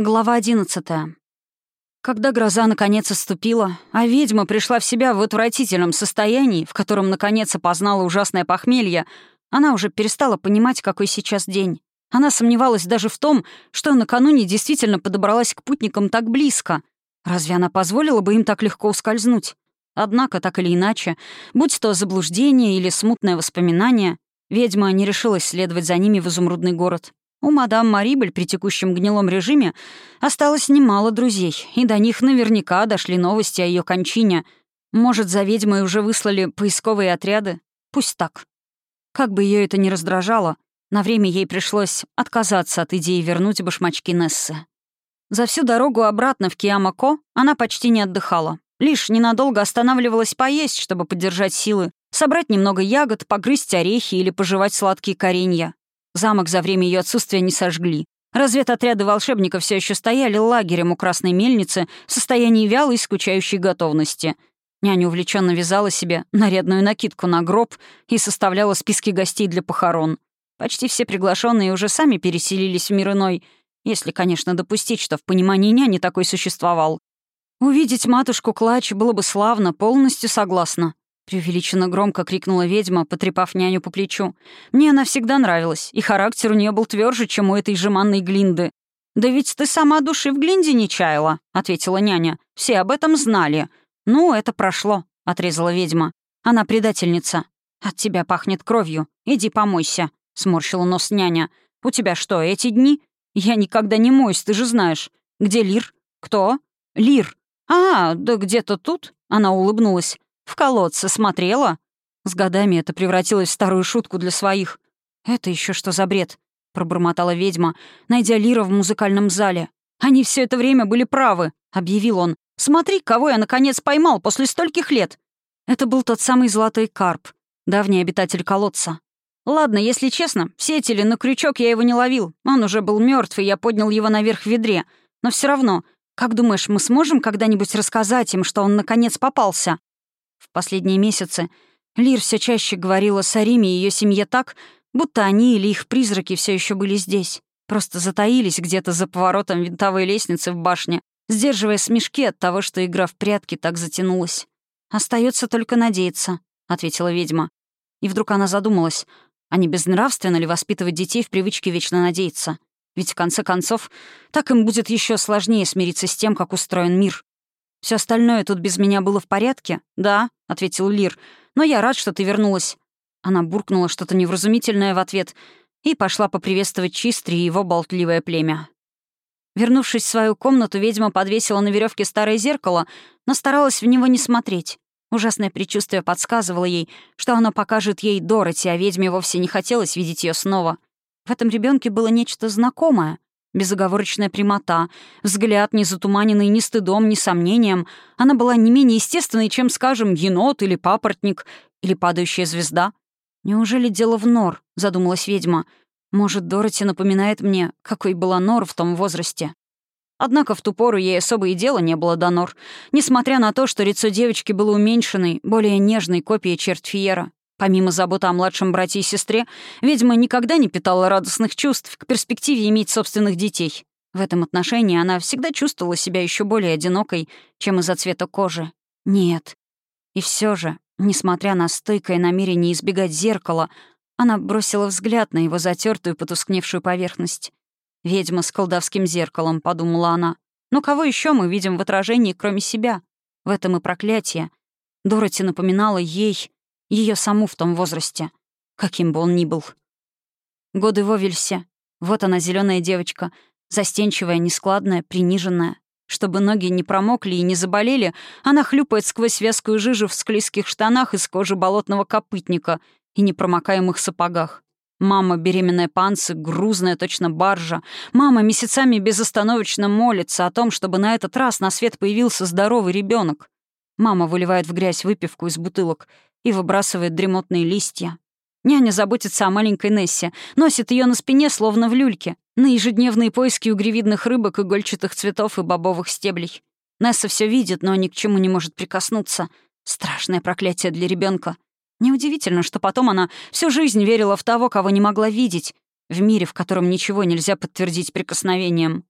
Глава одиннадцатая. Когда гроза наконец отступила, а ведьма пришла в себя в отвратительном состоянии, в котором наконец опознала ужасное похмелье, она уже перестала понимать, какой сейчас день. Она сомневалась даже в том, что накануне действительно подобралась к путникам так близко. Разве она позволила бы им так легко ускользнуть? Однако, так или иначе, будь то заблуждение или смутное воспоминание, ведьма не решилась следовать за ними в изумрудный город. У мадам Марибель при текущем гнилом режиме осталось немало друзей, и до них наверняка дошли новости о ее кончине. Может, за ведьмой уже выслали поисковые отряды? Пусть так. Как бы ее это ни раздражало, на время ей пришлось отказаться от идеи вернуть башмачки Нессы. За всю дорогу обратно в Киамако она почти не отдыхала. Лишь ненадолго останавливалась поесть, чтобы поддержать силы, собрать немного ягод, погрызть орехи или пожевать сладкие коренья. Замок за время ее отсутствия не сожгли. Разведотряды волшебников все еще стояли лагерем у Красной Мельницы в состоянии вялой и скучающей готовности. Няня увлеченно вязала себе нарядную накидку на гроб и составляла списки гостей для похорон. Почти все приглашенные уже сами переселились в мир иной, если, конечно, допустить, что в понимании няни такой существовал. Увидеть матушку Клач было бы славно, полностью согласна. Преувеличенно громко крикнула ведьма, потрепав няню по плечу. «Мне она всегда нравилась, и характер у нее был тверже, чем у этой жеманной Глинды». «Да ведь ты сама души в Глинде не чаяла», — ответила няня. «Все об этом знали». «Ну, это прошло», — отрезала ведьма. «Она предательница. От тебя пахнет кровью. Иди помойся», — сморщила нос няня. «У тебя что, эти дни?» «Я никогда не моюсь, ты же знаешь. Где Лир?» «Кто?» «Лир». «А, да где-то тут?» — она улыбнулась. В колодце смотрела?» С годами это превратилось в старую шутку для своих. «Это еще что за бред?» — пробормотала ведьма, найдя Лира в музыкальном зале. «Они все это время были правы», — объявил он. «Смотри, кого я, наконец, поймал после стольких лет!» Это был тот самый золотой карп, давний обитатель колодца. Ладно, если честно, в сеть или на крючок я его не ловил. Он уже был мертв, и я поднял его наверх в ведре. Но все равно, как думаешь, мы сможем когда-нибудь рассказать им, что он наконец попался? В последние месяцы Лир все чаще говорила с Ариме и ее семье так, будто они или их призраки все еще были здесь. Просто затаились где-то за поворотом винтовой лестницы в башне, сдерживая смешки от того, что игра в прятки так затянулась. Остается только надеяться», — ответила ведьма. И вдруг она задумалась, а не безнравственно ли воспитывать детей в привычке вечно надеяться? Ведь в конце концов, так им будет еще сложнее смириться с тем, как устроен мир. Все остальное тут без меня было в порядке?» «Да», — ответил Лир. «Но я рад, что ты вернулась». Она буркнула что-то невразумительное в ответ и пошла поприветствовать Чистри и его болтливое племя. Вернувшись в свою комнату, ведьма подвесила на веревке старое зеркало, но старалась в него не смотреть. Ужасное предчувствие подсказывало ей, что оно покажет ей Дороти, а ведьме вовсе не хотелось видеть ее снова. В этом ребенке было нечто знакомое, Безоговорочная прямота, взгляд, не затуманенный ни стыдом, ни сомнением. Она была не менее естественной, чем, скажем, енот или папоротник, или падающая звезда. «Неужели дело в Нор?» — задумалась ведьма. «Может, Дороти напоминает мне, какой была Нор в том возрасте?» Однако в ту пору ей особо и дела не было до Нор, несмотря на то, что лицо девочки было уменьшенной, более нежной копией черт Фиера. Помимо заботы о младшем брате и сестре, ведьма никогда не питала радостных чувств к перспективе иметь собственных детей. В этом отношении она всегда чувствовала себя еще более одинокой, чем из-за цвета кожи. Нет. И все же, несмотря на стойкое намерение избегать зеркала, она бросила взгляд на его затертую потускневшую поверхность. «Ведьма с колдовским зеркалом», — подумала она. «Но кого еще мы видим в отражении, кроме себя? В этом и проклятие». Дороти напоминала ей ее саму в том возрасте, каким бы он ни был. Годы в Овельсе. Вот она, зеленая девочка, застенчивая, нескладная, приниженная. Чтобы ноги не промокли и не заболели, она хлюпает сквозь вязкую жижу в склизких штанах из кожи болотного копытника и непромокаемых сапогах. Мама, беременная панцы, грузная точно баржа. Мама месяцами безостановочно молится о том, чтобы на этот раз на свет появился здоровый ребенок. Мама выливает в грязь выпивку из бутылок и выбрасывает дремотные листья. Няня заботится о маленькой Нессе, носит ее на спине, словно в люльке, на ежедневные поиски угревидных рыбок, игольчатых цветов и бобовых стеблей. Несса все видит, но ни к чему не может прикоснуться. Страшное проклятие для ребенка. Неудивительно, что потом она всю жизнь верила в того, кого не могла видеть, в мире, в котором ничего нельзя подтвердить прикосновением.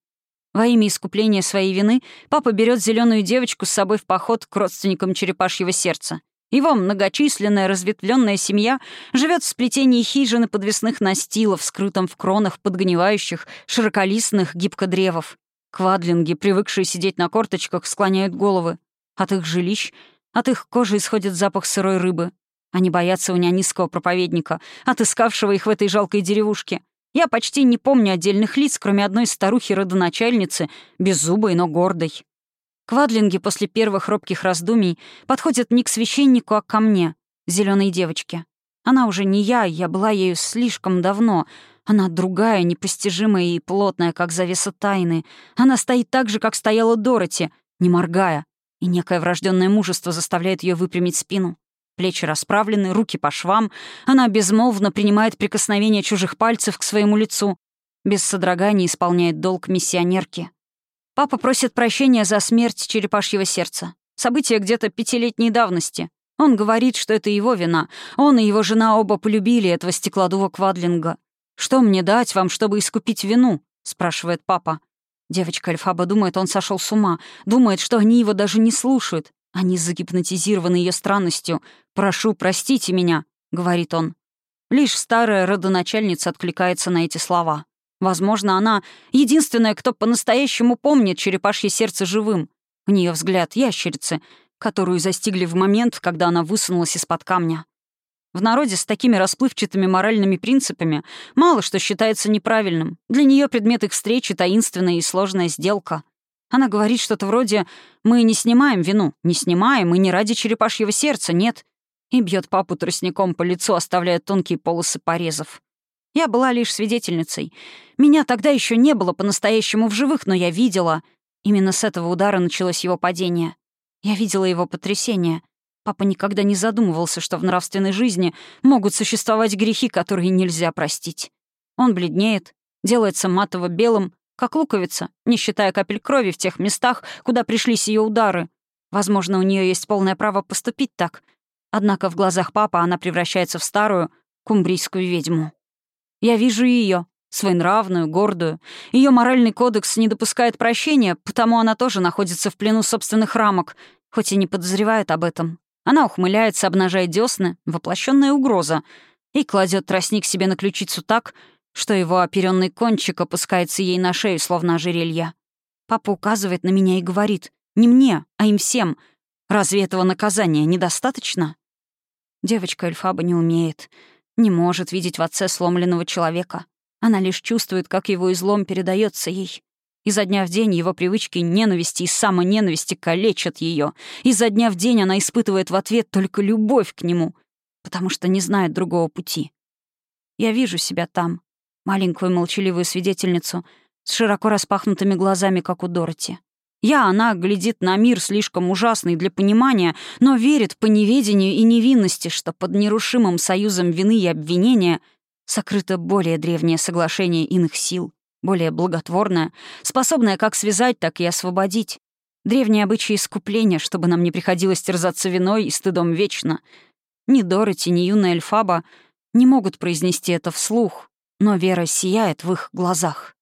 Во имя искупления своей вины папа берет зеленую девочку с собой в поход к родственникам черепашьего сердца. Его многочисленная разветвленная семья живет в сплетении хижин и подвесных настилов, скрытом в кронах подгнивающих, широколистных гибкодревов. Квадлинги, привыкшие сидеть на корточках, склоняют головы. От их жилищ, от их кожи исходит запах сырой рыбы. Они боятся унянистского проповедника, отыскавшего их в этой жалкой деревушке. Я почти не помню отдельных лиц, кроме одной старухи-родоначальницы, беззубой, но гордой. Квадлинги после первых робких раздумий подходят не к священнику, а ко мне, зеленой девочке. Она уже не я, я была ею слишком давно. Она другая, непостижимая и плотная, как завеса тайны. Она стоит так же, как стояла Дороти, не моргая. И некое врожденное мужество заставляет ее выпрямить спину. Плечи расправлены, руки по швам. Она безмолвно принимает прикосновение чужих пальцев к своему лицу. Без содрогания исполняет долг миссионерки. Папа просит прощения за смерть черепашьего сердца. Событие где-то пятилетней давности. Он говорит, что это его вина. Он и его жена оба полюбили этого стеклодува Квадлинга. «Что мне дать вам, чтобы искупить вину?» — спрашивает папа. Девочка Эльфаба думает, он сошел с ума. Думает, что они его даже не слушают. Они загипнотизированы ее странностью. «Прошу, простите меня», — говорит он. Лишь старая родоначальница откликается на эти слова. Возможно, она единственная, кто по-настоящему помнит черепашье сердце живым. У нее взгляд ящерицы, которую застигли в момент, когда она высунулась из-под камня. В народе с такими расплывчатыми моральными принципами мало что считается неправильным. Для нее предмет их встречи — таинственная и сложная сделка. Она говорит что-то вроде «Мы не снимаем вину, не снимаем, и не ради черепашьего сердца, нет». И бьет папу тростником по лицу, оставляя тонкие полосы порезов. Я была лишь свидетельницей. Меня тогда еще не было по-настоящему в живых, но я видела. Именно с этого удара началось его падение. Я видела его потрясение. Папа никогда не задумывался, что в нравственной жизни могут существовать грехи, которые нельзя простить. Он бледнеет, делается матово-белым, как луковица, не считая капель крови в тех местах, куда пришлись ее удары. Возможно, у нее есть полное право поступить так. Однако в глазах папы она превращается в старую кумбрийскую ведьму. Я вижу ее, своенравную, гордую. Ее моральный кодекс не допускает прощения, потому она тоже находится в плену собственных рамок, хоть и не подозревает об этом. Она ухмыляется, обнажая десны, воплощенная угроза, и кладет тростник себе на ключицу так, что его оперенный кончик опускается ей на шею, словно ожерелье. Папа указывает на меня и говорит, не мне, а им всем. Разве этого наказания недостаточно? Девочка Эльфаба не умеет, не может видеть в отце сломленного человека. Она лишь чувствует, как его излом передается ей. Изо дня в день его привычки ненависти и самоненависти калечат ее. Изо дня в день она испытывает в ответ только любовь к нему, потому что не знает другого пути. Я вижу себя там, маленькую молчаливую свидетельницу с широко распахнутыми глазами, как у Дороти. Я, она, глядит на мир слишком ужасный для понимания, но верит по неведению и невинности, что под нерушимым союзом вины и обвинения сокрыто более древнее соглашение иных сил, более благотворное, способное как связать, так и освободить. Древние обычаи искупления, чтобы нам не приходилось терзаться виной и стыдом вечно. Ни Дороти, ни юная Эльфаба не могут произнести это вслух, но вера сияет в их глазах.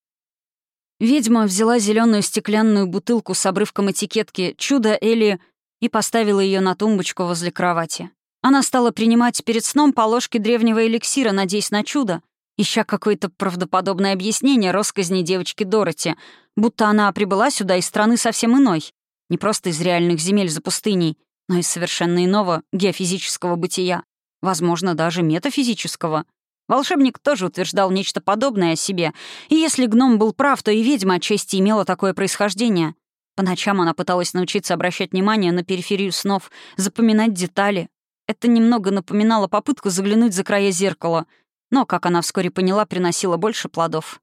Ведьма взяла зеленую стеклянную бутылку с обрывком этикетки «Чудо Эли» и поставила ее на тумбочку возле кровати. Она стала принимать перед сном по ложке древнего эликсира, надеясь на чудо, ища какое-то правдоподобное объяснение росказни девочки Дороти, будто она прибыла сюда из страны совсем иной, не просто из реальных земель за пустыней, но из совершенно иного геофизического бытия, возможно, даже метафизического — Волшебник тоже утверждал нечто подобное о себе, и если гном был прав, то и ведьма отчасти имела такое происхождение. По ночам она пыталась научиться обращать внимание на периферию снов, запоминать детали. Это немного напоминало попытку заглянуть за края зеркала, но, как она вскоре поняла, приносило больше плодов.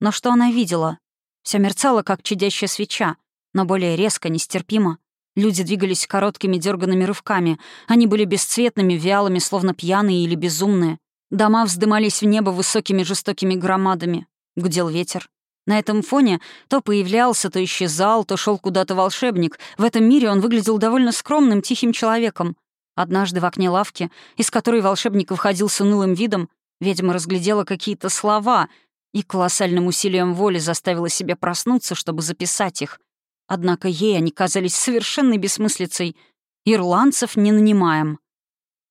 Но что она видела? Все мерцало, как чадящая свеча, но более резко, нестерпимо. Люди двигались короткими дерганными рывками. Они были бесцветными, вялыми, словно пьяные или безумные. Дома вздымались в небо высокими жестокими громадами. Гудел ветер. На этом фоне то появлялся, то исчезал, то шел куда-то волшебник. В этом мире он выглядел довольно скромным, тихим человеком. Однажды в окне лавки, из которой волшебник выходил с унылым видом, ведьма разглядела какие-то слова, и колоссальным усилием воли заставила себя проснуться, чтобы записать их. Однако ей они казались совершенной бессмыслицей. Ирландцев не нанимаем.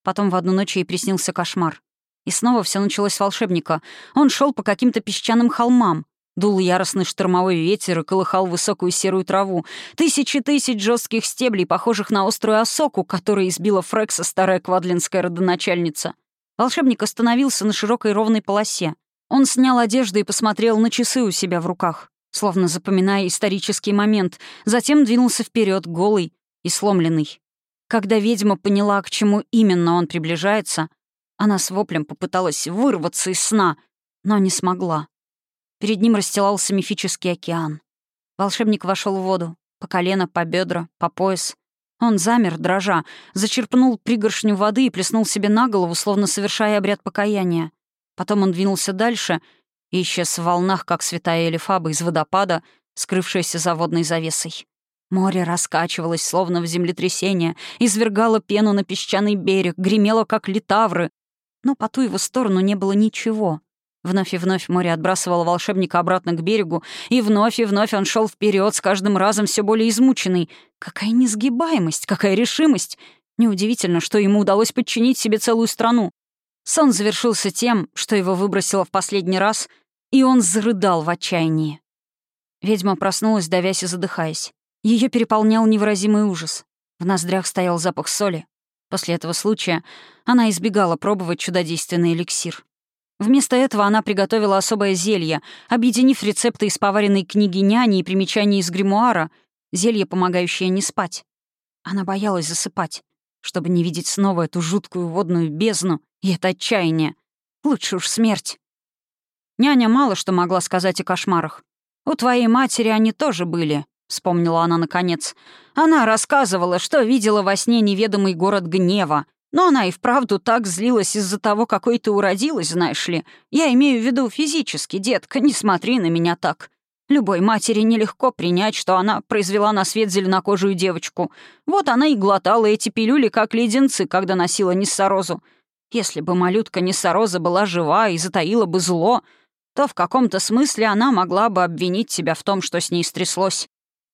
Потом в одну ночь ей приснился кошмар. И снова все началось с волшебника. Он шел по каким-то песчаным холмам. Дул яростный штормовой ветер и колыхал высокую серую траву. Тысячи тысяч жестких стеблей, похожих на острую осоку, которой избила Фрекса старая квадлинская родоначальница. Волшебник остановился на широкой ровной полосе. Он снял одежду и посмотрел на часы у себя в руках, словно запоминая исторический момент, затем двинулся вперед голый и сломленный. Когда ведьма поняла, к чему именно он приближается, она с воплем попыталась вырваться из сна, но не смогла. Перед ним расстилался мифический океан. Волшебник вошел в воду, по колено, по бедра, по пояс. Он замер, дрожа, зачерпнул пригоршню воды и плеснул себе на голову, словно совершая обряд покаяния. Потом он двинулся дальше и исчез в волнах, как святая Элифаба из водопада, скрывшаяся за водной завесой. Море раскачивалось, словно в землетрясение, извергало пену на песчаный берег, гремело, как литавры. Но по ту его сторону не было ничего. Вновь и вновь море отбрасывало волшебника обратно к берегу, и вновь и вновь он шел вперед, с каждым разом все более измученный. Какая несгибаемость, какая решимость! Неудивительно, что ему удалось подчинить себе целую страну. Сон завершился тем, что его выбросило в последний раз, и он зарыдал в отчаянии. Ведьма проснулась, давясь и задыхаясь. Ее переполнял невыразимый ужас. В ноздрях стоял запах соли. После этого случая она избегала пробовать чудодейственный эликсир. Вместо этого она приготовила особое зелье, объединив рецепты из поваренной книги няни и примечаний из гримуара, зелье, помогающее не спать. Она боялась засыпать, чтобы не видеть снова эту жуткую водную бездну и это отчаяние. Лучше уж смерть. Няня мало что могла сказать о кошмарах. «У твоей матери они тоже были», — вспомнила она наконец. «Она рассказывала, что видела во сне неведомый город гнева, но она и вправду так злилась из-за того, какой ты уродилась, знаешь ли. Я имею в виду физически, детка, не смотри на меня так. Любой матери нелегко принять, что она произвела на свет зеленокожую девочку. Вот она и глотала эти пилюли, как леденцы, когда носила Ниссарозу. Если бы малютка Ниссароза была жива и затаила бы зло, то в каком-то смысле она могла бы обвинить тебя в том, что с ней стряслось.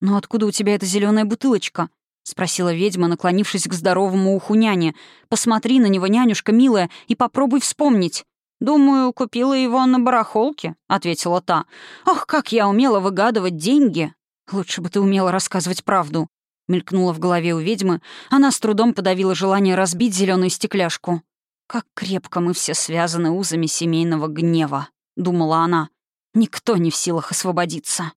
«Но откуда у тебя эта зеленая бутылочка?» — спросила ведьма, наклонившись к здоровому уху няни. «Посмотри на него, нянюшка милая, и попробуй вспомнить». «Думаю, купила его на барахолке», — ответила та. «Ох, как я умела выгадывать деньги!» «Лучше бы ты умела рассказывать правду», — мелькнула в голове у ведьмы. Она с трудом подавила желание разбить зеленую стекляшку. «Как крепко мы все связаны узами семейного гнева», — думала она. «Никто не в силах освободиться».